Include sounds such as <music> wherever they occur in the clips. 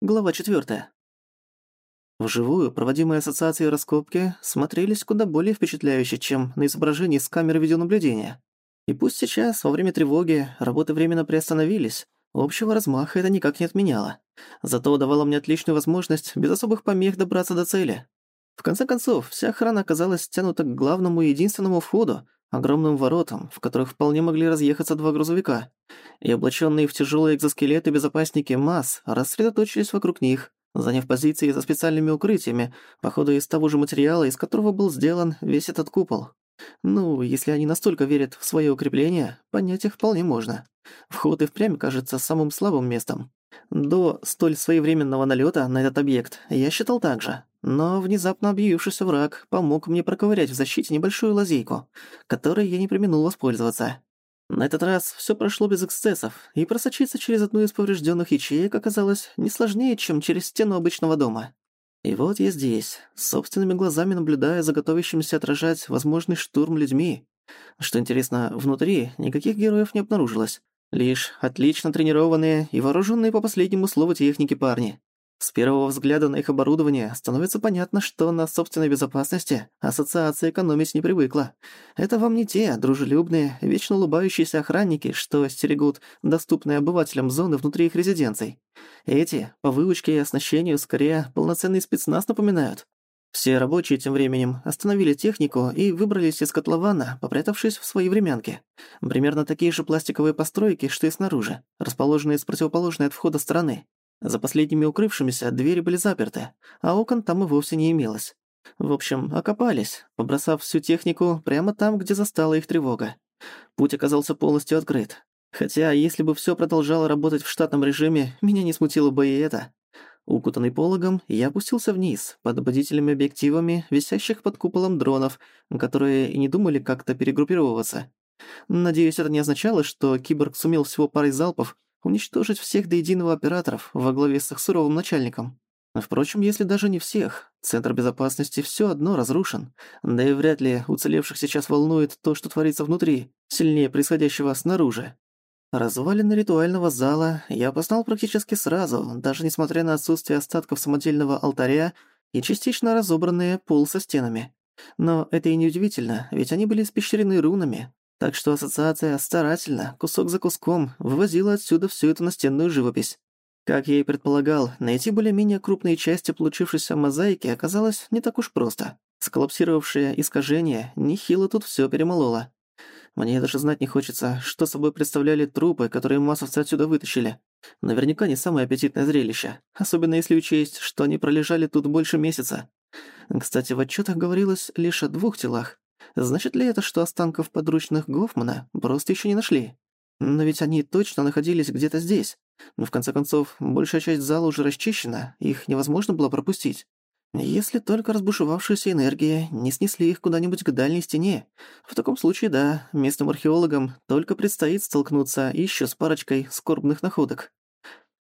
Глава 4. Вживую проводимые ассоциацией раскопки смотрелись куда более впечатляюще, чем на изображении с камеры видеонаблюдения. И пусть сейчас, во время тревоги, работы временно приостановились, общего размаха это никак не отменяло. Зато давало мне отличную возможность без особых помех добраться до цели. В конце концов, вся охрана оказалась стянута к главному и единственному входу, огромным воротам, в которых вполне могли разъехаться два грузовика. И облаченные в тяжелые экзоскелеты безопасники МАС рассредоточились вокруг них, заняв позиции за специальными укрытиями, походу из того же материала, из которого был сделан весь этот купол. Ну, если они настолько верят в свое укрепление, понять их вполне можно. Вход и впрямь кажется самым слабым местом. До столь своевременного налета на этот объект я считал так же. Но внезапно объявившийся враг помог мне проковырять в защите небольшую лазейку, которой я не применул воспользоваться. На этот раз все прошло без эксцессов, и просочиться через одну из поврежденных ячеек оказалось не сложнее, чем через стену обычного дома. И вот я здесь, собственными глазами наблюдая за готовящимся отражать возможный штурм людьми. Что интересно, внутри никаких героев не обнаружилось. Лишь отлично тренированные и вооруженные по последнему слову техники парни. С первого взгляда на их оборудование становится понятно, что на собственной безопасности ассоциация экономить не привыкла. Это вам не те дружелюбные, вечно улыбающиеся охранники, что стерегут доступные обывателям зоны внутри их резиденций. Эти, по выучке и оснащению, скорее полноценный спецназ напоминают. Все рабочие тем временем остановили технику и выбрались из котлована, попрятавшись в свои времянки. Примерно такие же пластиковые постройки, что и снаружи, расположенные с противоположной от входа стороны. За последними укрывшимися двери были заперты, а окон там и вовсе не имелось. В общем, окопались, побросав всю технику прямо там, где застала их тревога. Путь оказался полностью открыт. Хотя, если бы всё продолжало работать в штатном режиме, меня не смутило бы и это. Укутанный пологом, я опустился вниз, под бдительными объективами, висящих под куполом дронов, которые и не думали как-то перегруппировываться. Надеюсь, это не означало, что киборг сумел всего парой залпов уничтожить всех до единого операторов во главе с их суровым начальником. Впрочем, если даже не всех, Центр безопасности все одно разрушен, да и вряд ли уцелевших сейчас волнует то, что творится внутри, сильнее происходящего снаружи. Развалины ритуального зала я познал практически сразу, даже несмотря на отсутствие остатков самодельного алтаря и частично разобранные пол со стенами. Но это и не удивительно, ведь они были испещрены рунами, так что ассоциация старательно, кусок за куском, вывозила отсюда всю эту настенную живопись. Как я и предполагал, найти более-менее крупные части получившейся мозаики оказалось не так уж просто. Сколлапсировавшее искажение нехило тут всё перемололо. Мне даже знать не хочется, что собой представляли трупы, которые массовцы отсюда вытащили. Наверняка не самое аппетитное зрелище, особенно если учесть, что они пролежали тут больше месяца. Кстати, в отчётах говорилось лишь о двух телах, Значит ли это, что останков подручных Гофмана просто еще не нашли? Но ведь они точно находились где-то здесь. Но в конце концов, большая часть зала уже расчищена, их невозможно было пропустить. Если только разбушевавшиеся энергии не снесли их куда-нибудь к дальней стене. В таком случае, да, местным археологам только предстоит столкнуться еще с парочкой скорбных находок.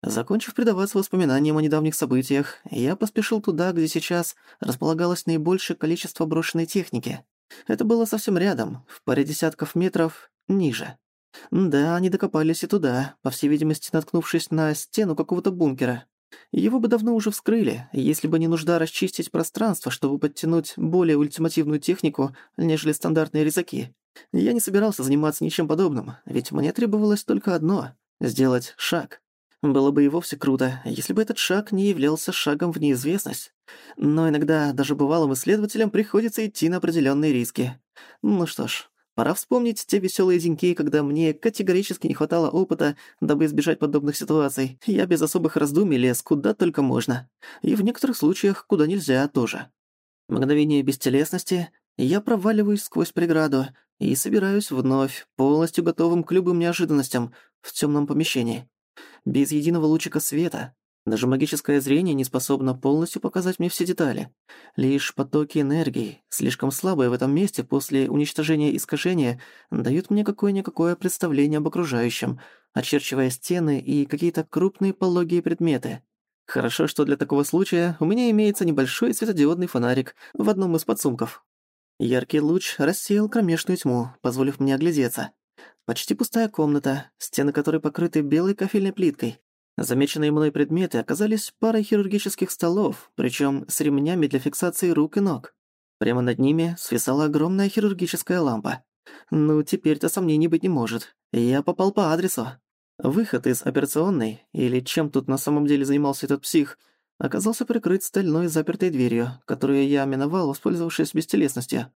Закончив предаваться воспоминаниям о недавних событиях, я поспешил туда, где сейчас располагалось наибольшее количество брошенной техники. Это было совсем рядом, в паре десятков метров ниже. Да, они докопались и туда, по всей видимости, наткнувшись на стену какого-то бункера. Его бы давно уже вскрыли, если бы не нужда расчистить пространство, чтобы подтянуть более ультимативную технику, нежели стандартные резаки. Я не собирался заниматься ничем подобным, ведь мне требовалось только одно — сделать шаг. Было бы и вовсе круто, если бы этот шаг не являлся шагом в неизвестность. Но иногда даже бывалым исследователям приходится идти на определенные риски. Ну что ж, пора вспомнить те веселые деньки, когда мне категорически не хватало опыта, дабы избежать подобных ситуаций. Я без особых раздумий лез куда только можно. И в некоторых случаях куда нельзя тоже. Мгновение бестелесности, я проваливаюсь сквозь преграду и собираюсь вновь, полностью готовым к любым неожиданностям, в темном помещении без единого лучика света. Даже магическое зрение не способно полностью показать мне все детали. Лишь потоки энергии, слишком слабые в этом месте после уничтожения искажения, дают мне какое-никакое представление об окружающем, очерчивая стены и какие-то крупные пологие предметы. Хорошо, что для такого случая у меня имеется небольшой светодиодный фонарик в одном из подсумков. Яркий луч рассеял кромешную тьму, позволив мне оглядеться. Почти пустая комната, стены которой покрыты белой кафельной плиткой. Замеченные мной предметы оказались парой хирургических столов, причем с ремнями для фиксации рук и ног. Прямо над ними свисала огромная хирургическая лампа. Ну, теперь-то сомнений быть не может. Я попал по адресу. Выход из операционной, или чем тут на самом деле занимался этот псих, оказался прикрыт стальной запертой дверью, которую я миновал, воспользовавшись бестелесностью.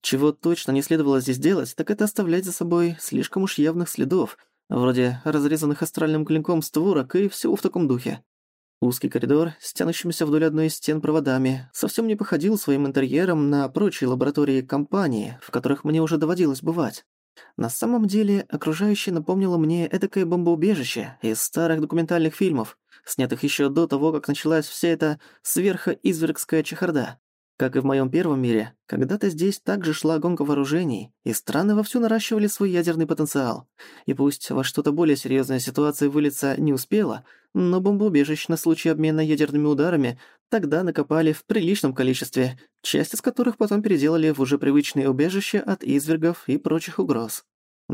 Чего точно не следовало здесь делать, так это оставлять за собой слишком уж явных следов, вроде разрезанных астральным клинком створок и всего в таком духе. Узкий коридор, с тянущимися вдоль одной из стен проводами, совсем не походил своим интерьером на прочие лаборатории компании, в которых мне уже доводилось бывать. На самом деле, окружающее напомнило мне эдакое бомбоубежище из старых документальных фильмов, снятых еще до того, как началась вся эта сверхоизвергская чехарда. Как и в моем первом мире, когда-то здесь также шла гонка вооружений, и страны вовсю наращивали свой ядерный потенциал. И пусть во что-то более серьезная ситуация вылиться не успела, но бомбоубежищ на случай обмена ядерными ударами тогда накопали в приличном количестве, часть из которых потом переделали в уже привычные убежища от извергов и прочих угроз.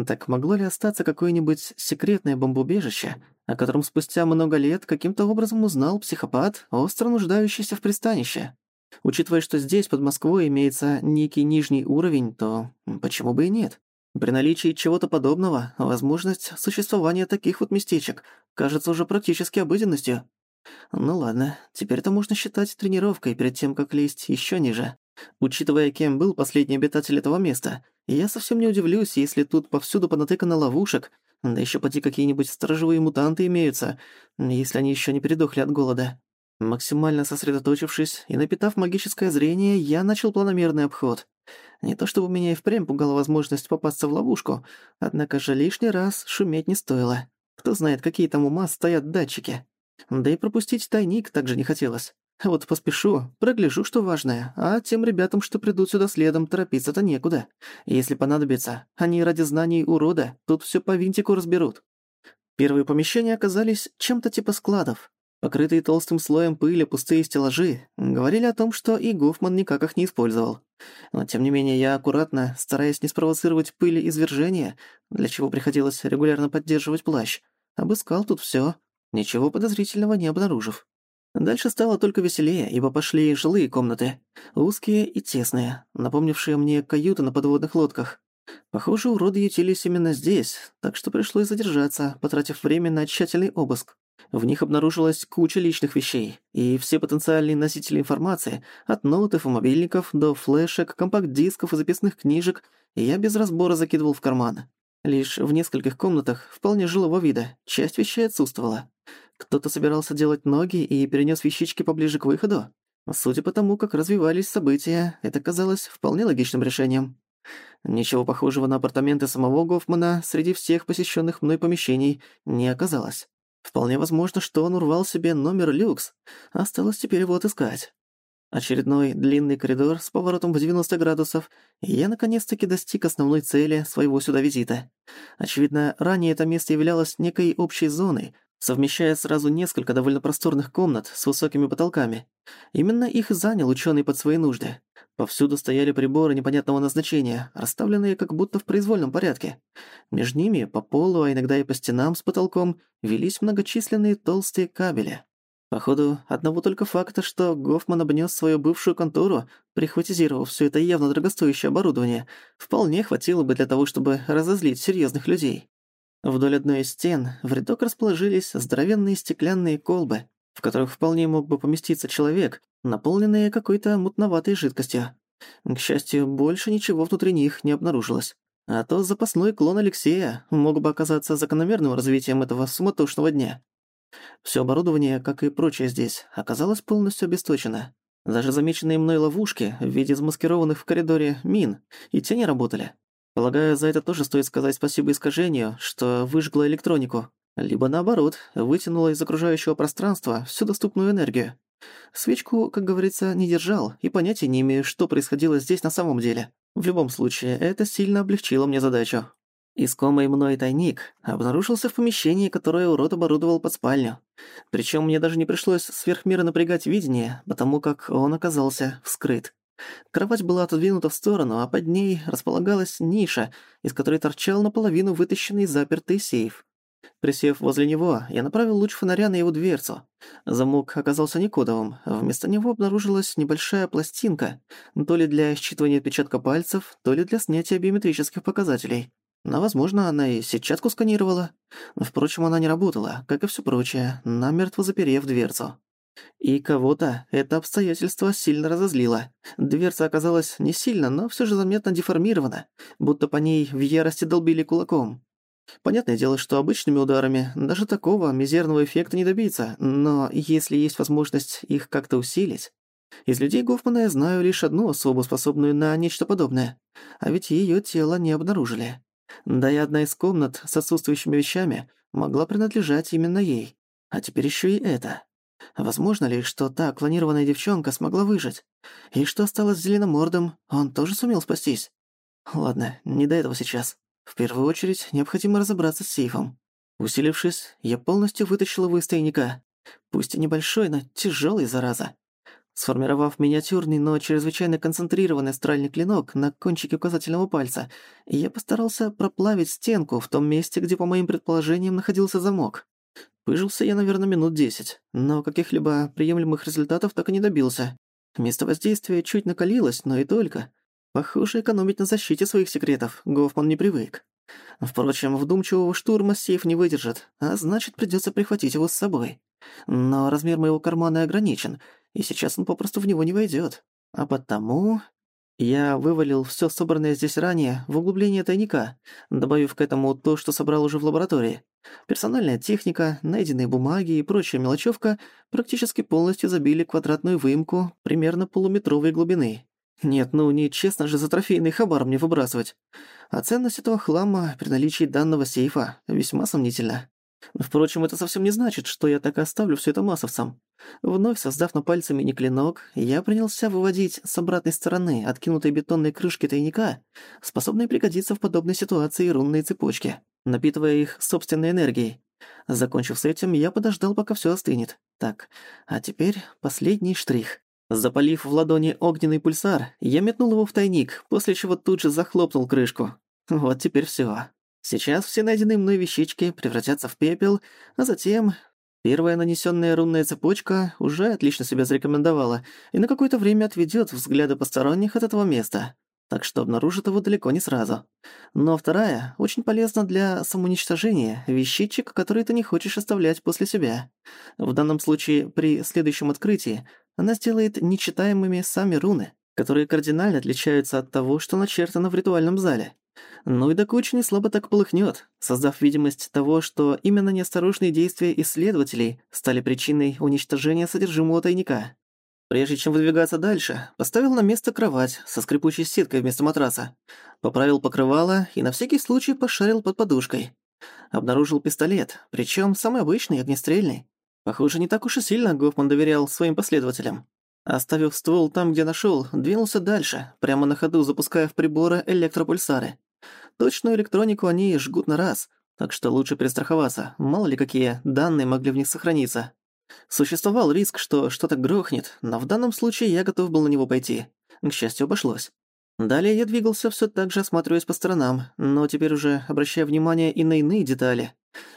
Так могло ли остаться какое-нибудь секретное бомбоубежище, о котором спустя много лет каким-то образом узнал психопат, остро нуждающийся в пристанище? Учитывая, что здесь, под Москвой, имеется некий нижний уровень, то почему бы и нет? При наличии чего-то подобного, возможность существования таких вот местечек кажется уже практически обыденностью. Ну ладно, теперь это можно считать тренировкой перед тем, как лезть еще ниже. Учитывая, кем был последний обитатель этого места, я совсем не удивлюсь, если тут повсюду понатыкано ловушек, да еще поди какие-нибудь сторожевые мутанты имеются, если они еще не передохли от голода. Максимально сосредоточившись и напитав магическое зрение, я начал планомерный обход. Не то чтобы меня и впрямь пугала возможность попасться в ловушку, однако же лишний раз шуметь не стоило. Кто знает, какие там ума стоят датчики. Да и пропустить тайник также не хотелось. Вот поспешу, прогляжу, что важное, а тем ребятам, что придут сюда следом, торопиться-то некуда. Если понадобится, они ради знаний урода тут всё по винтику разберут. Первые помещения оказались чем-то типа складов. Покрытые толстым слоем пыли пустые стеллажи говорили о том, что и Гофман никак их не использовал. Но тем не менее я аккуратно, стараясь не спровоцировать пыли извержения, для чего приходилось регулярно поддерживать плащ, обыскал тут всё, ничего подозрительного не обнаружив. Дальше стало только веселее, ибо пошли жилые комнаты, узкие и тесные, напомнившие мне каюты на подводных лодках. Похоже, уроды ютились именно здесь, так что пришлось задержаться, потратив время на тщательный обыск. В них обнаружилась куча личных вещей, и все потенциальные носители информации, от ноутов и мобильников до флешек, компакт-дисков и записных книжек, я без разбора закидывал в карман. Лишь в нескольких комнатах вполне жилого вида часть вещей отсутствовала. Кто-то собирался делать ноги и перенес вещички поближе к выходу. Судя по тому, как развивались события, это казалось вполне логичным решением. Ничего похожего на апартаменты самого Гофмана среди всех посещенных мной помещений не оказалось. Вполне возможно, что он урвал себе номер люкс. Осталось теперь его отыскать. Очередной длинный коридор с поворотом в 90 градусов, и я наконец-таки достиг основной цели своего сюда визита. Очевидно, ранее это место являлось некой общей зоной, совмещая сразу несколько довольно просторных комнат с высокими потолками. Именно их занял ученый под свои нужды. Повсюду стояли приборы непонятного назначения, расставленные как будто в произвольном порядке. Между ними, по полу, а иногда и по стенам с потолком, велись многочисленные толстые кабели. Походу, одного только факта, что Гофман обнес свою бывшую контору, прихватизировав все это явно дорогостоящее оборудование, вполне хватило бы для того, чтобы разозлить серьезных людей. Вдоль одной из стен в рядок расположились здоровенные стеклянные колбы, в которых вполне мог бы поместиться человек, наполненные какой-то мутноватой жидкостью. К счастью, больше ничего внутри них не обнаружилось. А то запасной клон Алексея мог бы оказаться закономерным развитием этого суматошного дня. Всё оборудование, как и прочее здесь, оказалось полностью обесточено. Даже замеченные мной ловушки в виде замаскированных в коридоре мин и те не работали. Полагаю, за это тоже стоит сказать спасибо искажению, что выжгло электронику. Либо наоборот, вытянуло из окружающего пространства всю доступную энергию. Свечку, как говорится, не держал и понятия не имею, что происходило здесь на самом деле. В любом случае, это сильно облегчило мне задачу. Искомый мной тайник обнаружился в помещении, которое урод оборудовал под спальню. Причем мне даже не пришлось сверхмерно напрягать видение, потому как он оказался вскрыт. Кровать была отодвинута в сторону, а под ней располагалась ниша, из которой торчал наполовину вытащенный запертый сейф. Присев возле него, я направил луч фонаря на его дверцу. Замок оказался не кодовым. Вместо него обнаружилась небольшая пластинка, то ли для считывания отпечатка пальцев, то ли для снятия биометрических показателей. Но, возможно, она и сетчатку сканировала. Впрочем, она не работала, как и все прочее, намертво заперев дверцу. И кого-то это обстоятельство сильно разозлило. Дверца оказалась не сильно, но все же заметно деформирована, будто по ней в ярости долбили кулаком. Понятное дело, что обычными ударами даже такого мизерного эффекта не добиться, но если есть возможность их как-то усилить... Из людей Гофмана я знаю лишь одну особу, способную на нечто подобное, а ведь её тело не обнаружили. Да и одна из комнат с отсутствующими вещами могла принадлежать именно ей. А теперь ещё и это. Возможно ли, что та клонированная девчонка смогла выжить? И что стало с зеленомордом, он тоже сумел спастись? Ладно, не до этого сейчас. В первую очередь, необходимо разобраться с сейфом. Усилившись, я полностью вытащил его из тайника. Пусть и небольшой, но тяжелый, зараза. Сформировав миниатюрный, но чрезвычайно концентрированный астральный клинок на кончике указательного пальца, я постарался проплавить стенку в том месте, где, по моим предположениям, находился замок. Пыжился я, наверное, минут десять, но каких-либо приемлемых результатов так и не добился. Место воздействия чуть накалилось, но и только. Похоже, экономить на защите своих секретов Гофман не привык. Впрочем, вдумчивого штурма сейф не выдержит, а значит, придётся прихватить его с собой. Но размер моего кармана ограничен, и сейчас он попросту в него не войдёт. А потому... Я вывалил всё собранное здесь ранее в углубление тайника, добавив к этому то, что собрал уже в лаборатории. Персональная техника, найденные бумаги и прочая мелочевка практически полностью забили квадратную выемку примерно полуметровой глубины. Нет, ну честно же за трофейный хабар мне выбрасывать. А ценность этого хлама при наличии данного сейфа весьма сомнительна. Впрочем, это совсем не значит, что я так оставлю всё это массовцам. Вновь создав на пальце мини-клинок, я принялся выводить с обратной стороны откинутой бетонной крышки тайника, способные пригодиться в подобной ситуации рунные цепочки, напитывая их собственной энергией. Закончив с этим, я подождал, пока всё остынет. Так, а теперь последний штрих. Запалив в ладони огненный пульсар, я метнул его в тайник, после чего тут же захлопнул крышку. Вот теперь всё. Сейчас все найденные мной вещички превратятся в пепел, а затем... Первая нанесённая рунная цепочка уже отлично себя зарекомендовала и на какое-то время отведёт взгляды посторонних от этого места так что обнаружит его далеко не сразу. Но вторая очень полезна для самоуничтожения вещичек, которые ты не хочешь оставлять после себя. В данном случае, при следующем открытии, она сделает нечитаемыми сами руны, которые кардинально отличаются от того, что начертано в ритуальном зале. Ну и до кучи не слабо так полыхнет, создав видимость того, что именно неосторожные действия исследователей стали причиной уничтожения содержимого тайника. Прежде чем выдвигаться дальше, поставил на место кровать со скрипучей сеткой вместо матраса, поправил покрывало и на всякий случай пошарил под подушкой. Обнаружил пистолет, причем самый обычный, огнестрельный. Похоже, не так уж и сильно Гофман доверял своим последователям. Оставив ствол там, где нашел, двинулся дальше, прямо на ходу запуская в приборы электропульсары. Точную электронику они жгут на раз, так что лучше перестраховаться, мало ли какие данные могли в них сохраниться. Существовал риск, что что-то грохнет, но в данном случае я готов был на него пойти. К счастью, обошлось. Далее я двигался всё так же, осматриваясь по сторонам, но теперь уже обращая внимание и на иные детали.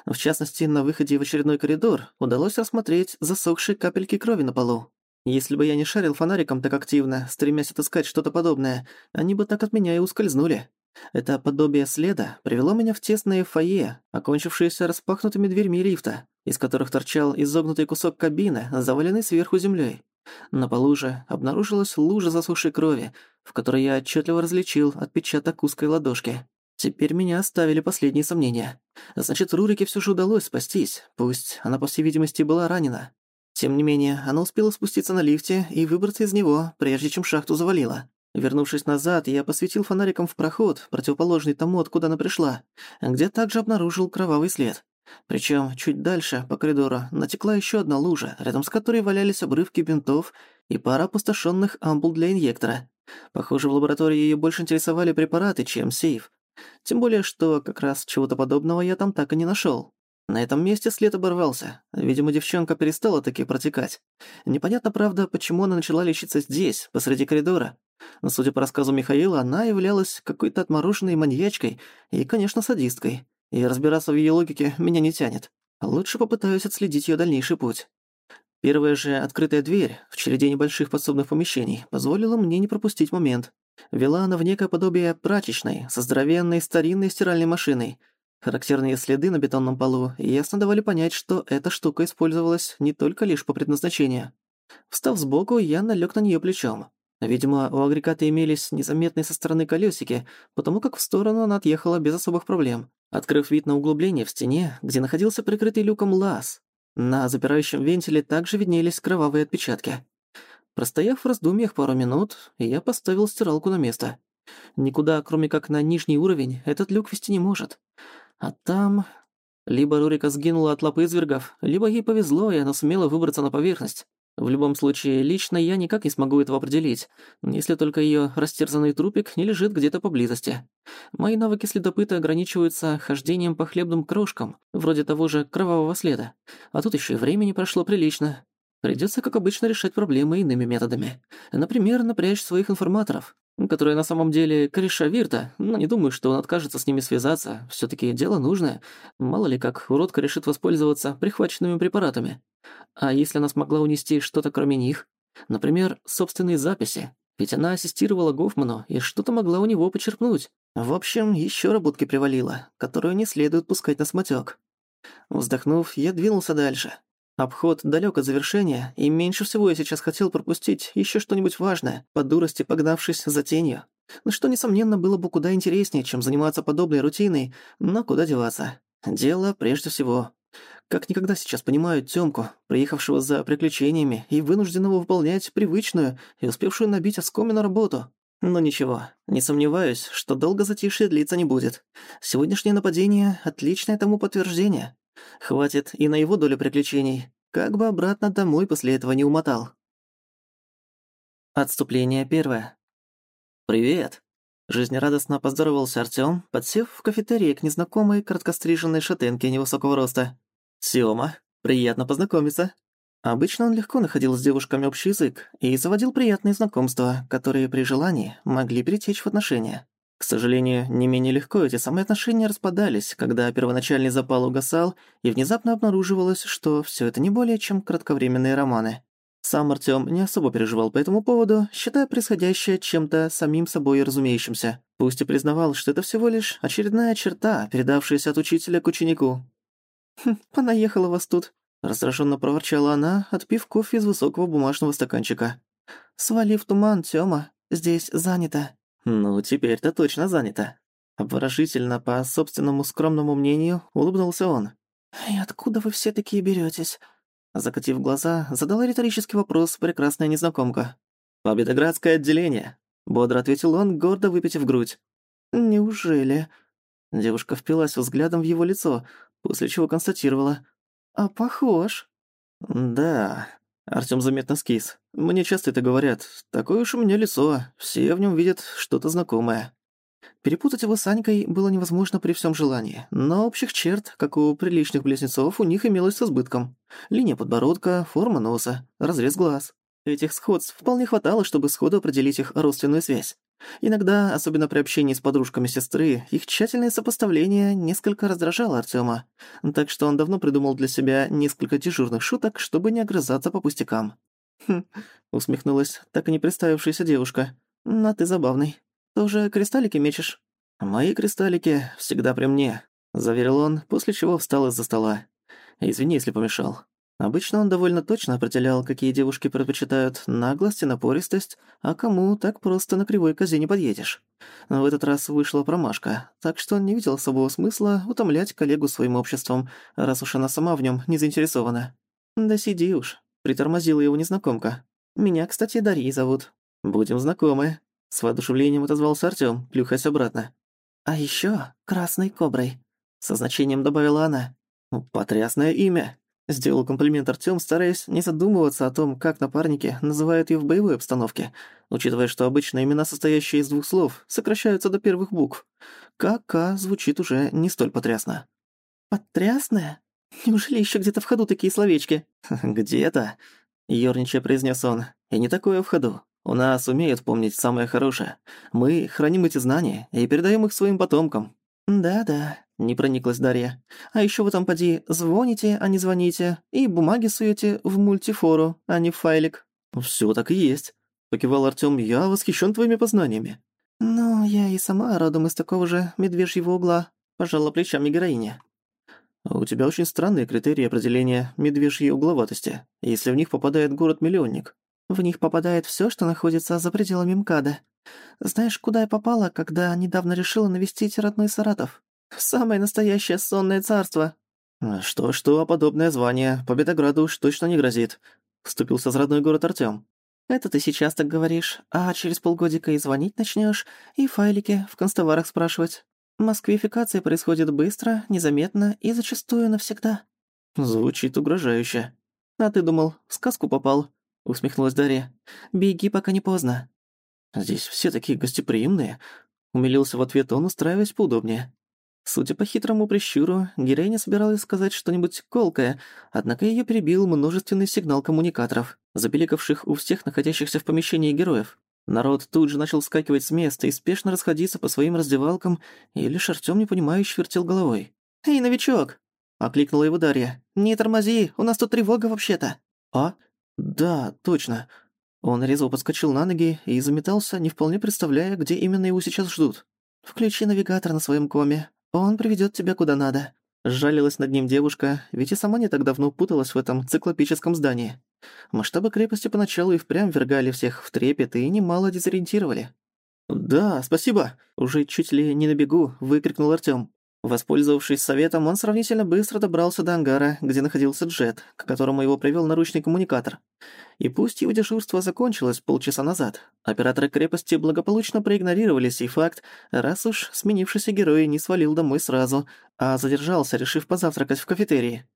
В частности, на выходе в очередной коридор удалось рассмотреть засохшие капельки крови на полу. Если бы я не шарил фонариком так активно, стремясь отыскать что-то подобное, они бы так от меня и ускользнули. Это подобие следа привело меня в тесное фойе, окончившееся распахнутыми дверьми лифта, из которых торчал изогнутый кусок кабины, заваленный сверху землей. На полу же обнаружилась лужа засохшей крови, в которой я отчетливо различил отпечаток узкой ладошки. Теперь меня оставили последние сомнения. Значит, Рурике все же удалось спастись, пусть она, по всей видимости, была ранена. Тем не менее, она успела спуститься на лифте и выбраться из него, прежде чем шахту завалила. Вернувшись назад, я посветил фонариком в проход, противоположный тому, откуда она пришла, где также обнаружил кровавый след. Причем чуть дальше, по коридору, натекла еще одна лужа, рядом с которой валялись обрывки бинтов и пара опустошенных ампул для инъектора. Похоже, в лаборатории ее больше интересовали препараты, чем сейф. Тем более, что как раз чего-то подобного я там так и не нашел. На этом месте след оборвался. Видимо, девчонка перестала таки протекать. Непонятно, правда, почему она начала лечиться здесь, посреди коридора. Но, судя по рассказу Михаила, она являлась какой-то отмороженной маньячкой и, конечно, садисткой. и разбираться в её логике меня не тянет. Лучше попытаюсь отследить её дальнейший путь. Первая же открытая дверь в череде небольших подсобных помещений позволила мне не пропустить момент. Вела она в некое подобие прачечной, со здоровенной старинной стиральной машиной. Характерные следы на бетонном полу ясно давали понять, что эта штука использовалась не только лишь по предназначению. Встав сбоку, я налёг на неё плечом. Видимо, у агрегата имелись незаметные со стороны колёсики, потому как в сторону она отъехала без особых проблем. Открыв вид на углубление в стене, где находился прикрытый люком лаз, на запирающем вентиле также виднелись кровавые отпечатки. Простояв в раздумьях пару минут, я поставил стиралку на место. Никуда, кроме как на нижний уровень, этот люк вести не может. А там... Либо Рурика сгинула от лапы извергов, либо ей повезло, и она сумела выбраться на поверхность. В любом случае, лично я никак не смогу этого определить, если только её растерзанный трупик не лежит где-то поблизости. Мои навыки следопыта ограничиваются хождением по хлебным крошкам, вроде того же кровавого следа. А тут ещё и времени прошло прилично. Придётся, как обычно, решать проблемы иными методами. Например, напрячь своих информаторов, которые на самом деле кореша Вирта, но не думаю, что он откажется с ними связаться. Всё-таки дело нужное. Мало ли как уродка решит воспользоваться прихваченными препаратами. А если она смогла унести что-то кроме них? Например, собственные записи. Ведь она ассистировала Гофману и что-то могла у него почерпнуть. В общем, еще работки привалило, которую не следует пускать на смотёк. Вздохнув, я двинулся дальше. Обход далёк от завершения, и меньше всего я сейчас хотел пропустить ещё что-нибудь важное, по дурости погнавшись за тенью. Ну что, несомненно, было бы куда интереснее, чем заниматься подобной рутиной, но куда деваться. Дело прежде всего. Как никогда сейчас понимаю Тёмку, приехавшего за приключениями и вынужденного выполнять привычную и успевшую набить оскомину работу. Но ничего, не сомневаюсь, что долго затишье длиться не будет. Сегодняшнее нападение — отличное тому подтверждение. Хватит и на его долю приключений, как бы обратно домой после этого не умотал. Отступление первое. «Привет!» Жизнерадостно поздоровался Артём, подсев в кафетерии к незнакомой короткостриженной шатенке невысокого роста. «Сёма, приятно познакомиться». Обычно он легко находил с девушками общий язык и заводил приятные знакомства, которые при желании могли перетечь в отношения. К сожалению, не менее легко эти самые отношения распадались, когда первоначальный запал угасал, и внезапно обнаруживалось, что всё это не более чем кратковременные романы. Сам Артём не особо переживал по этому поводу, считая происходящее чем-то самим собой разумеющимся. Пусть и признавал, что это всего лишь очередная черта, передавшаяся от учителя к ученику. «Хм, понаехала вас тут», — раздражённо проворчала она, отпив кофе из высокого бумажного стаканчика. «Свали в туман, Тёма, здесь занято». «Ну, теперь-то точно занято». Обворожительно, по собственному скромному мнению, улыбнулся он. «И откуда вы все такие берётесь?» Закатив глаза, задала риторический вопрос прекрасная незнакомка. «Победоградское отделение», — бодро ответил он, гордо выпитив грудь. «Неужели?» Девушка впилась взглядом в его лицо, после чего констатировала. «А похож». «Да...» Артём заметно скис. «Мне часто это говорят. Такое уж у меня лицо. Все в нём видят что-то знакомое». Перепутать его с Анькой было невозможно при всем желании, но общих черт, как у приличных близнецов, у них имелось с избытком. Линия подбородка, форма носа, разрез глаз. Этих сходств вполне хватало, чтобы сходу определить их родственную связь. Иногда, особенно при общении с подружками сестры, их тщательное сопоставление несколько раздражало Артёма, так что он давно придумал для себя несколько дежурных шуток, чтобы не огрызаться по пустякам. «Хм», — усмехнулась так и не представившаяся девушка. «На ты забавный. Тоже кристаллики мечешь?» «Мои кристаллики всегда при мне», — заверил он, после чего встал из-за стола. «Извини, если помешал». Обычно он довольно точно определял, какие девушки предпочитают наглость и напористость, а кому так просто на кривой козе не подъедешь. Но в этот раз вышла промашка, так что он не видел особого смысла утомлять коллегу своим обществом, раз уж она сама в нем не заинтересована. «Да сиди уж», — притормозила его незнакомка. «Меня, кстати, Дарьей зовут. Будем знакомы». С воодушевлением отозвался Артём, плюхаясь обратно. «А ещё Красной Коброй», — со значением добавила она. «Потрясное имя», Сделал комплимент Артём, стараясь не задумываться о том, как напарники называют её в боевой обстановке, учитывая, что обычно имена, состоящие из двух слов, сокращаются до первых букв. КК звучит уже не столь потрясно. «Потрясная? Неужели ещё где-то в ходу такие словечки?» <laughs> «Где-то», — ёрничая произнес он, — «и не такое в ходу. У нас умеют помнить самое хорошее. Мы храним эти знания и передаём их своим потомкам». «Да-да», Не прониклась Дарья. «А ещё вы там поди звоните, а не звоните, и бумаги суете в мультифору, а не в файлик». «Всё так и есть», — покивал Артём. «Я восхищён твоими познаниями». «Ну, я и сама родом из такого же медвежьего угла», — пожала плечами героиня. «У тебя очень странные критерии определения медвежьей угловатости, если в них попадает город-миллионник». «В них попадает всё, что находится за пределами МКАДа. Знаешь, куда я попала, когда недавно решила навестить родной Саратов? Самое настоящее сонное царство». «Что-что, а подобное звание Победограду уж точно не грозит», — вступился с родной город Артём. «Это ты сейчас так говоришь, а через полгодика и звонить начнёшь, и файлики в констоварах спрашивать. Москвификация происходит быстро, незаметно и зачастую навсегда». «Звучит угрожающе». «А ты думал, в сказку попал?» — усмехнулась Дарья. «Беги, пока не поздно». «Здесь все такие гостеприимные», — умилился в ответ он, устраиваясь поудобнее. Судя по хитрому прищуру, героиня собиралась сказать что-нибудь колкое, однако её перебил множественный сигнал коммуникаторов, запеликавших у всех находящихся в помещении героев. Народ тут же начал вскакивать с места и спешно расходиться по своим раздевалкам, и лишь Артём непонимающе вертел головой. «Эй, новичок!» — окликнула его Дарья. «Не тормози, у нас тут тревога вообще-то». «А? Да, точно». Он резво подскочил на ноги и заметался, не вполне представляя, где именно его сейчас ждут. «Включи навигатор на своем коме. Он приведёт тебя куда надо». Сжалилась над ним девушка, ведь и сама не так давно путалась в этом циклопическом здании. Масштабы крепости поначалу и впрямь вергали всех в трепет и немало дезориентировали. «Да, спасибо!» — уже чуть ли не на бегу выкрикнул Артём. Воспользовавшись советом, он сравнительно быстро добрался до ангара, где находился джет, к которому его привёл наручный коммуникатор. И пусть его дежурство закончилось полчаса назад, операторы крепости благополучно проигнорировали сей факт, раз уж сменившийся герой не свалил домой сразу, а задержался, решив позавтракать в кафетерии.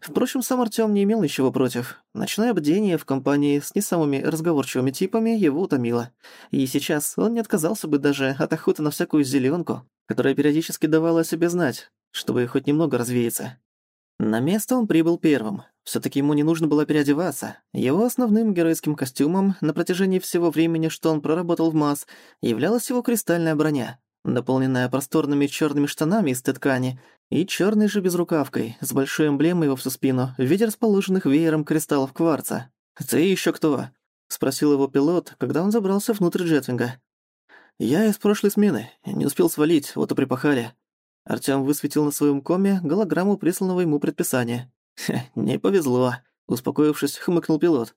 Впрочем, сам Артём не имел ничего против. Ночное бдение в компании с не самыми разговорчивыми типами его утомило. И сейчас он не отказался бы даже от охоты на всякую зелёнку которая периодически давала о себе знать, чтобы хоть немного развеяться. На место он прибыл первым. Всё-таки ему не нужно было переодеваться. Его основным геройским костюмом на протяжении всего времени, что он проработал в МАС, являлась его кристальная броня, дополненная просторными чёрными штанами из ткани и чёрной же безрукавкой с большой эмблемой во всю спину в виде расположенных веером кристаллов кварца. «Ты ещё кто?» — спросил его пилот, когда он забрался внутрь джетвинга. «Я из прошлой смены. Не успел свалить, вот и припахали». Артём высветил на своем коме голограмму присланного ему предписания. «Не повезло», — успокоившись, хмыкнул пилот.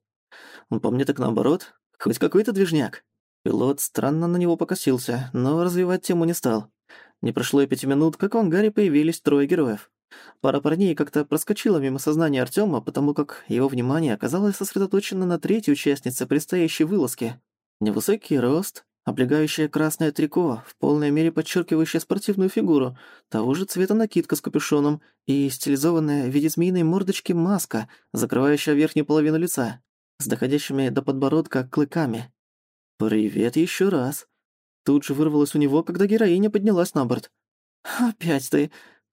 «По мне так наоборот. Хоть какой-то движняк». Пилот странно на него покосился, но развивать тему не стал. Не прошло и пяти минут, как в ангаре появились трое героев. Пара парней как-то проскочила мимо сознания Артёма, потому как его внимание оказалось сосредоточено на третьей участнице предстоящей вылазки. Невысокий рост, Облегающее красное трико, в полной мере подчеркивающее спортивную фигуру, того же цвета накидка с капюшоном и стилизованная в виде змеиной мордочки маска, закрывающая верхнюю половину лица, с доходящими до подбородка клыками. «Привет еще раз!» Тут же вырвалось у него, когда героиня поднялась на борт. «Опять ты!»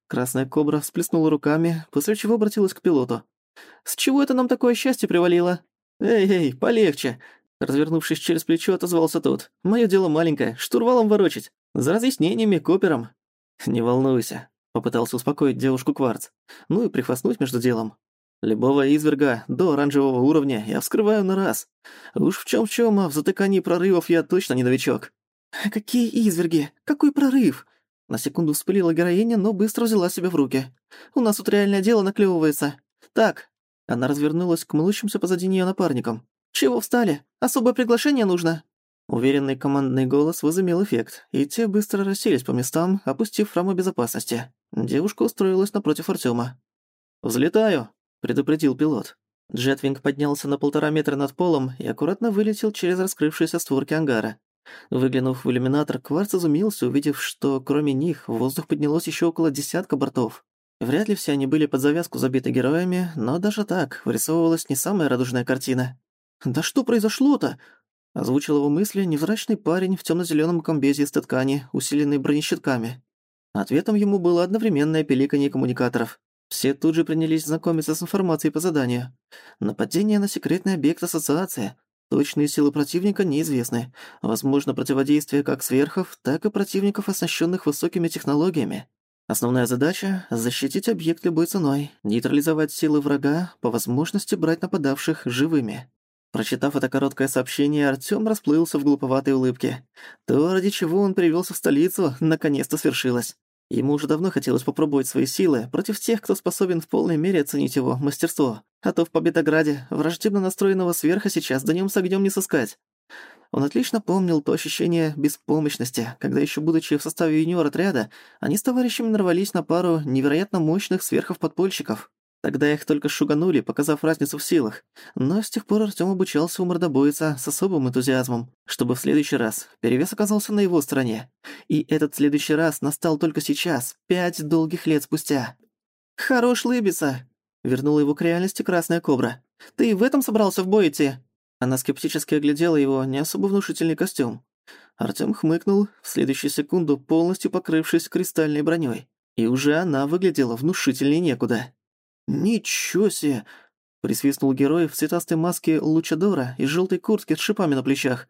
Красная кобра всплеснула руками, после чего обратилась к пилоту. «С чего это нам такое счастье привалило?» «Эй-эй, полегче!» Развернувшись через плечо, отозвался тот. «Моё дело маленькое, штурвалом ворочать. За разъяснениями, копером». «Не волнуйся», — попытался успокоить девушку Кварц. «Ну и прихвастнуть между делом. Любого изверга до оранжевого уровня я вскрываю на раз. Уж в чем в чем, а в затыкании прорывов я точно не новичок». «Какие изверги? Какой прорыв?» На секунду вспылила героиня, но быстро взяла себя в руки. «У нас тут реальное дело наклевывается. Так». Она развернулась к млущимся позади нее напарникам. «Чего встали? Особое приглашение нужно?» Уверенный командный голос возымел эффект, и те быстро расселись по местам, опустив раму безопасности. Девушка устроилась напротив Артёма. «Взлетаю», — предупредил пилот. Джетвинг поднялся на полтора метра над полом и аккуратно вылетел через раскрывшиеся створки ангара. Выглянув в иллюминатор, Кварц изумился, увидев, что кроме них в воздух поднялось ещё около десятка бортов. Вряд ли все они были под завязку забиты героями, но даже так вырисовывалась не самая радужная картина. «Да что произошло-то?» — озвучил его мысли невзрачный парень в тёмно-зелёном комбезе из ткани, усиленный бронещитками. Ответом ему было одновременное пиликанье коммуникаторов. Все тут же принялись знакомиться с информацией по заданию. Нападение на секретный объект Ассоциации. Точные силы противника неизвестны. Возможно противодействие как сверхов, так и противников, оснащенных высокими технологиями. Основная задача — защитить объект любой ценой, нейтрализовать силы врага, по возможности брать нападавших живыми. Прочитав это короткое сообщение, Артём расплылся в глуповатой улыбке. То, ради чего он привёлся в столицу, наконец-то свершилось. Ему уже давно хотелось попробовать свои силы против тех, кто способен в полной мере оценить его мастерство. А то в Победограде враждебно настроенного сверха сейчас днём с огнём не сыскать. Он отлично помнил то ощущение беспомощности, когда ещё будучи в составе юниор-отряда, они с товарищами нарвались на пару невероятно мощных сверхов-подпольщиков. Тогда их только шуганули, показав разницу в силах. Но с тех пор Артём обучался у мордобоица с особым энтузиазмом, чтобы в следующий раз перевес оказался на его стороне. И этот следующий раз настал только сейчас, пять долгих лет спустя. «Хорош лыбиться!» — вернула его к реальности Красная Кобра. «Ты в этом собрался в бой идти?» Она скептически оглядела его не особо внушительный костюм. Артём хмыкнул, в следующую секунду полностью покрывшись кристальной бронёй. И уже она выглядела внушительнее некуда. «Ничего себе!» — присвистнул герой в цветастой маске лучадора и желтой куртке с шипами на плечах.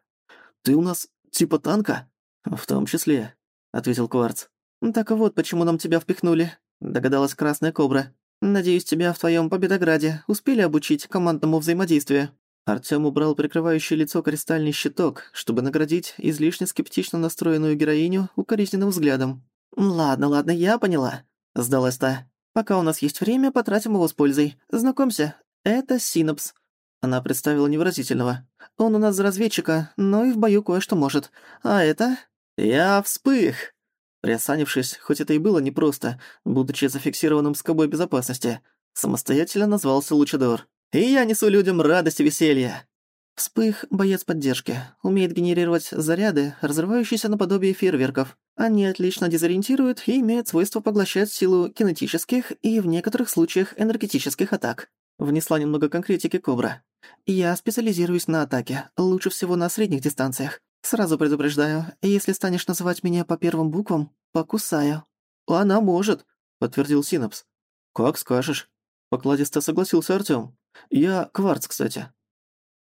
«Ты у нас типа танка?» «В том числе», — ответил Кварц. «Так вот, почему нам тебя впихнули», — догадалась Красная Кобра. «Надеюсь, тебя в твоем Победограде успели обучить командному взаимодействию». Артём убрал прикрывающий лицо кристальный щиток, чтобы наградить излишне скептично настроенную героиню укоризненным взглядом. «Ладно, ладно, я поняла», — сдалась та. Пока у нас есть время, потратим его с пользой. Знакомься, это Синапс». Она представила невыразительного. «Он у нас разведчика, но и в бою кое-что может. А это...» «Я вспых!» Приосанившись, хоть это и было непросто, будучи зафиксированным скобой безопасности, самостоятельно назвался Лучадор. «И я несу людям радость и веселье!» Вспых — боец поддержки. Умеет генерировать заряды, разрывающиеся наподобие фейерверков. Они отлично дезориентируют и имеют свойство поглощать силу кинетических и, в некоторых случаях, энергетических атак. Внесла немного конкретики Кобра. Я специализируюсь на атаке, лучше всего на средних дистанциях. Сразу предупреждаю, если станешь называть меня по первым буквам, покусаю. Она может, подтвердил Синапс. Как скажешь. Покладисто согласился Артём. Я Кварц, кстати.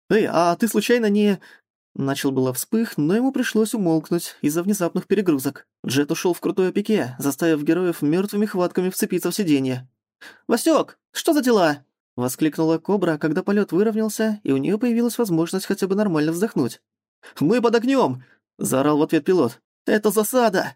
«Эй, а ты случайно не...» Начал было вспых, но ему пришлось умолкнуть из-за внезапных перегрузок. Джет ушел в крутое пике, заставив героев мертвыми хватками вцепиться в сиденье. «Васёк, что за дела?» Воскликнула Кобра, когда полет выровнялся, и у нее появилась возможность хотя бы нормально вздохнуть. «Мы под огнем! заорал в ответ пилот. «Это засада!»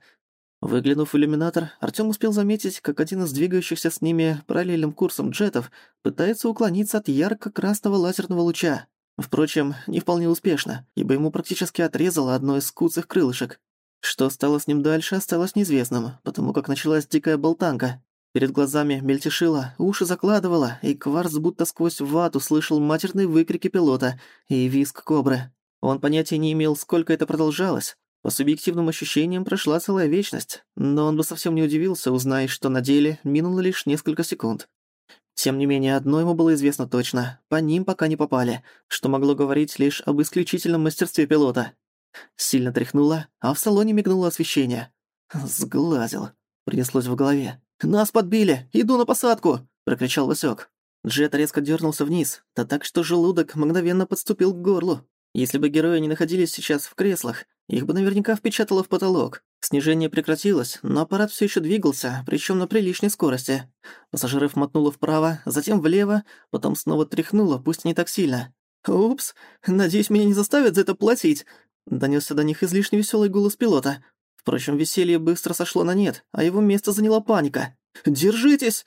Выглянув в иллюминатор, Артём успел заметить, как один из двигающихся с ними параллельным курсом джетов пытается уклониться от ярко-красного лазерного луча. Впрочем, не вполне успешно, ибо ему практически отрезало одно из куцых крылышек. Что стало с ним дальше, осталось неизвестным, потому как началась дикая болтанка. Перед глазами мельтешило, уши закладывало, и Кварц будто сквозь вату слышал матерные выкрики пилота и визг кобры. Он понятия не имел, сколько это продолжалось. По субъективным ощущениям прошла целая вечность, но он бы совсем не удивился, узнав, что на деле минуло лишь несколько секунд. Тем не менее, одно ему было известно точно. По ним пока не попали, что могло говорить лишь об исключительном мастерстве пилота. Сильно тряхнуло, а в салоне мигнуло освещение. «Сглазил», — принеслось в голове. «Нас подбили! Иду на посадку!» — прокричал Васёк. Джет резко дернулся вниз, да так что желудок мгновенно подступил к горлу. Если бы герои не находились сейчас в креслах, их бы наверняка впечатало в потолок. Снижение прекратилось, но аппарат все еще двигался, причем на приличной скорости. Пассажиров мотнуло вправо, затем влево, потом снова тряхнуло, пусть не так сильно. «Упс, надеюсь, меня не заставят за это платить», — донесся до них излишне веселый голос пилота. Впрочем, веселье быстро сошло на нет, а его место заняла паника. «Держитесь!»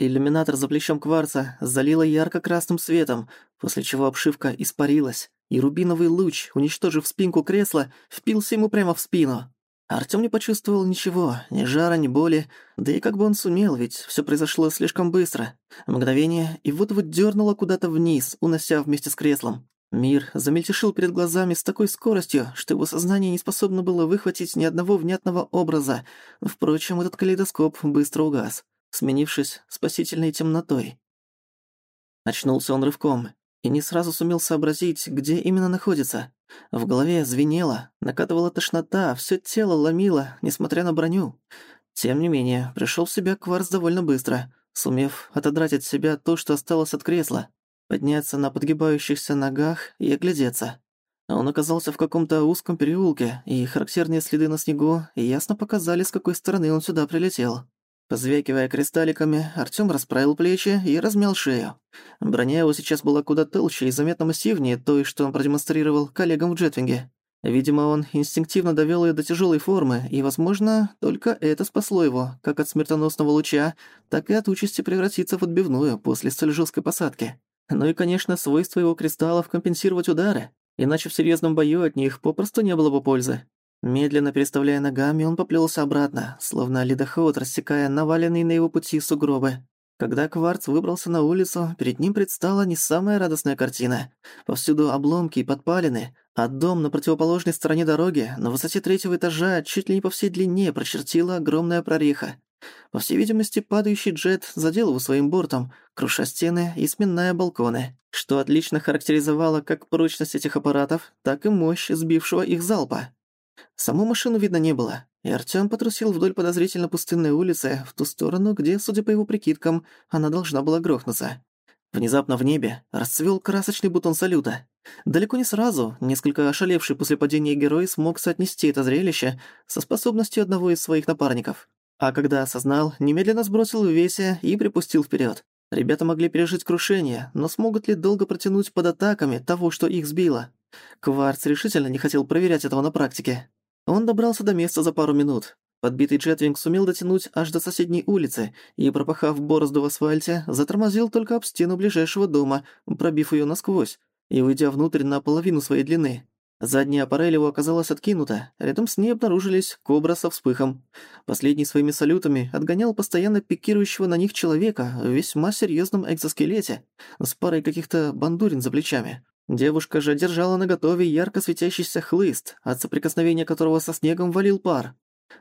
Иллюминатор за плечом кварца залило ярко-красным светом, после чего обшивка испарилась, и рубиновый луч, уничтожив спинку кресла, впился ему прямо в спину. Артём не почувствовал ничего, ни жара, ни боли, да и как бы он сумел, ведь всё произошло слишком быстро. Мгновение, и вот-вот дёрнуло куда-то вниз, унося вместе с креслом. Мир замельтешил перед глазами с такой скоростью, что его сознание не способно было выхватить ни одного внятного образа. Впрочем, этот калейдоскоп быстро угас сменившись спасительной темнотой. Очнулся он рывком и не сразу сумел сообразить, где именно находится. В голове звенело, накатывала тошнота, всё тело ломило, несмотря на броню. Тем не менее, пришёл в себя Кварц довольно быстро, сумев отодрать от себя то, что осталось от кресла, подняться на подгибающихся ногах и оглядеться. Он оказался в каком-то узком переулке, и характерные следы на снегу ясно показали, с какой стороны он сюда прилетел. Позвякивая кристалликами, Артём расправил плечи и размял шею. Броня его сейчас была куда толще и заметно массивнее той, что он продемонстрировал коллегам в Джетвинге. Видимо, он инстинктивно довёл её до тяжёлой формы, и, возможно, только это спасло его, как от смертоносного луча, так и от участи превратиться в отбивную после столь жёсткой посадки. Ну и, конечно, свойство его кристаллов компенсировать удары, иначе в серьёзном бою от них попросту не было бы пользы. Медленно переставляя ногами, он поплёлся обратно, словно ледоход, рассекая наваленные на его пути сугробы. Когда Кварц выбрался на улицу, перед ним предстала не самая радостная картина. Повсюду обломки и подпалины, а дом на противоположной стороне дороги, на высоте третьего этажа, чуть ли не по всей длине, прочертила огромная прореха. По всей видимости, падающий джет задел его своим бортом, круша стены и сминая балконы, что отлично характеризовало как прочность этих аппаратов, так и мощь сбившего их залпа. Саму машину видно не было, и Артём потрусил вдоль подозрительно пустынной улицы в ту сторону, где, судя по его прикидкам, она должна была грохнуться. Внезапно в небе расцвёл красочный бутон салюта. Далеко не сразу, несколько ошалевший после падения герой смог соотнести это зрелище со способностью одного из своих напарников. А когда осознал, немедленно сбросил в весе и припустил вперёд. Ребята могли пережить крушение, но смогут ли долго протянуть под атаками того, что их сбило? Кварц решительно не хотел проверять этого на практике. Он добрался до места за пару минут. Подбитый Джетвинг сумел дотянуть аж до соседней улицы и, пропахав борозду в асфальте, затормозил только об стену ближайшего дома, пробив её насквозь, и уйдя внутрь на половину своей длины. Задняя аппарель его оказалась откинута, рядом с ней обнаружились кобра со вспыхом. Последний своими салютами отгонял постоянно пикирующего на них человека в весьма серьёзном экзоскелете, с парой каких-то бандурин за плечами. Девушка же держала наготове ярко светящийся хлыст, от соприкосновения которого со снегом валил пар.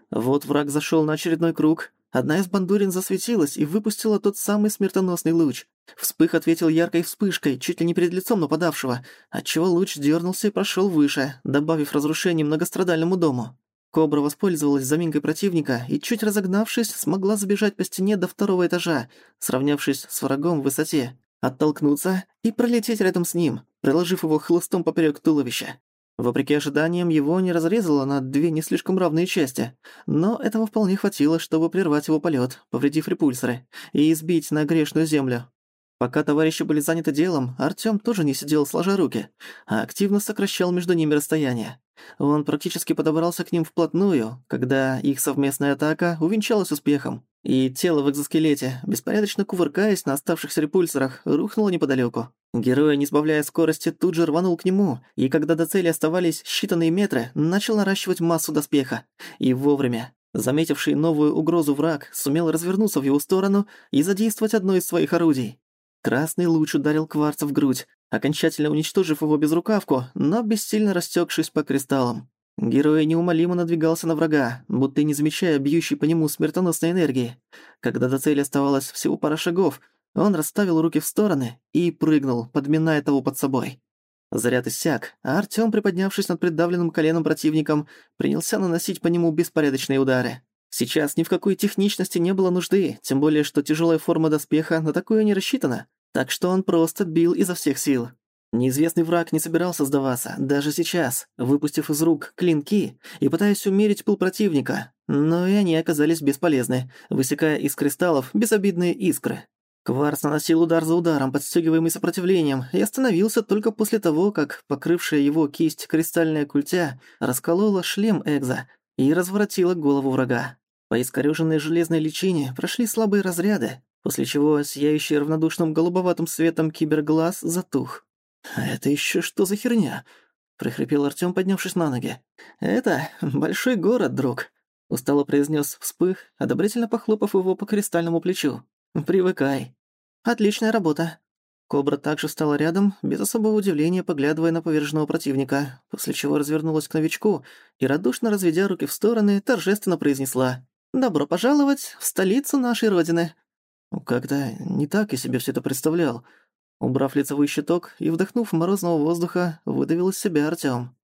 Вот враг зашел на очередной круг. Одна из бандурин засветилась и выпустила тот самый смертоносный луч. Вспых ответил яркой вспышкой, чуть ли не перед лицом нападавшего, отчего луч дернулся и прошел выше, добавив разрушений многострадальному дому. Кобра воспользовалась заминкой противника и, чуть разогнавшись, смогла забежать по стене до второго этажа, сравнявшись с врагом в высоте оттолкнуться и пролететь рядом с ним, приложив его хлыстом поперек туловища. Вопреки ожиданиям, его не разрезало на две не слишком равные части, но этого вполне хватило, чтобы прервать его полет, повредив репульсоры, и избить на грешную землю. Пока товарищи были заняты делом, Артём тоже не сидел сложа руки, а активно сокращал между ними расстояние. Он практически подобрался к ним вплотную, когда их совместная атака увенчалась успехом, и тело в экзоскелете, беспорядочно кувыркаясь на оставшихся репульсорах, рухнуло неподалеку. Герой, не сбавляя скорости, тут же рванул к нему, и когда до цели оставались считанные метры, начал наращивать массу доспеха. И вовремя. Заметивший новую угрозу враг сумел развернуться в его сторону и задействовать одно из своих орудий. Красный луч ударил кварца в грудь, окончательно уничтожив его безрукавку, но бессильно растекшись по кристаллам. Герой неумолимо надвигался на врага, будто не замечая бьющей по нему смертоносной энергии. Когда до цели оставалось всего пара шагов, он расставил руки в стороны и прыгнул, подминая того под собой. Заряд иссяк, а Артём, приподнявшись над придавленным коленом противником, принялся наносить по нему беспорядочные удары. Сейчас ни в какой техничности не было нужды, тем более что тяжелая форма доспеха на такое не рассчитана, так что он просто бил изо всех сил. Неизвестный враг не собирался сдаваться, даже сейчас, выпустив из рук клинки и пытаясь умерить пыл противника, но и они оказались бесполезны, высекая из кристаллов безобидные искры. Кварц наносил удар за ударом, подстегиваемый сопротивлением, и остановился только после того, как покрывшая его кисть кристальная культя расколола шлем Экза и разворотила голову врага. По искорёженной железной личине прошли слабые разряды, после чего сияющий равнодушным голубоватым светом киберглаз затух. «Это еще что за херня?» — прохрипел Артём, поднявшись на ноги. «Это большой город, друг», — устало произнес вспых, одобрительно похлопав его по кристальному плечу. «Привыкай». «Отличная работа». Кобра также встала рядом, без особого удивления поглядывая на поверженного противника, после чего развернулась к новичку и, радушно разведя руки в стороны, торжественно произнесла «Добро пожаловать в столицу нашей Родины». Как-то не так я себе все это представлял. Убрав лицевой щиток и вдохнув морозного воздуха, выдавил из себя Артём.